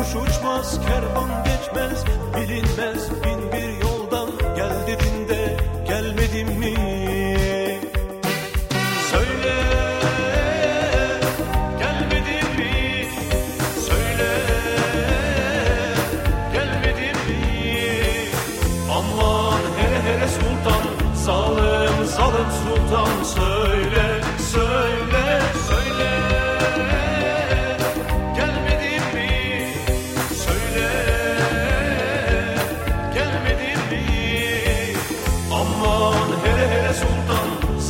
Kuş uçmaz, kervan geçmez, bilinmez bin bir yoldan Gel dedin de mi? Söyle, gelmedin mi? Söyle, gelmedin mi? Aman hele hele sultan, zalim zalim sultan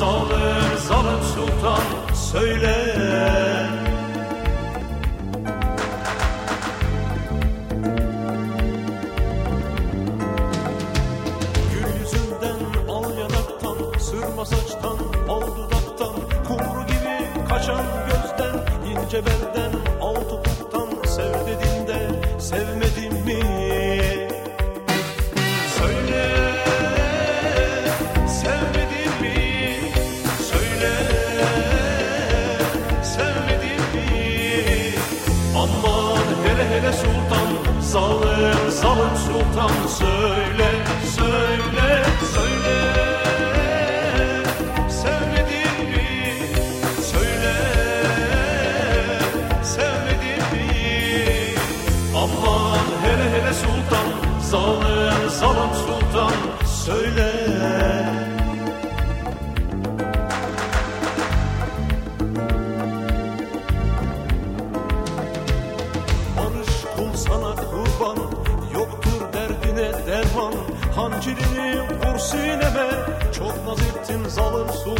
Zalim zalim sultan söyle. Gül yüzünden al yanaktan Sırma saçtan al dudaktan Kumru gibi kaçan gözden ince belden Aman hele hele sultan Zalim zalim sultan Söyle söyle söyle Sevmedin mi? Söyle sevmedin mi? Aman hele hele sultan Zalim zalim sultan Söyle kurban Yoktur derdine derman. Hancirini vur sineme Çok naz ettin zalim sultan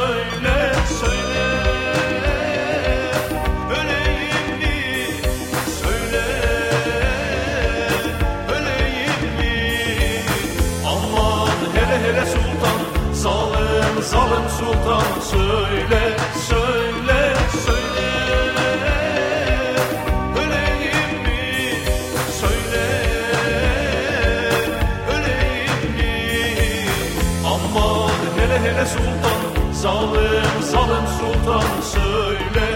zalim sultan söyle söyle söyle. Öleyim mi? Söyle. Öleyim mi? Aman hele hele sultan zalim zalim sultan söyle.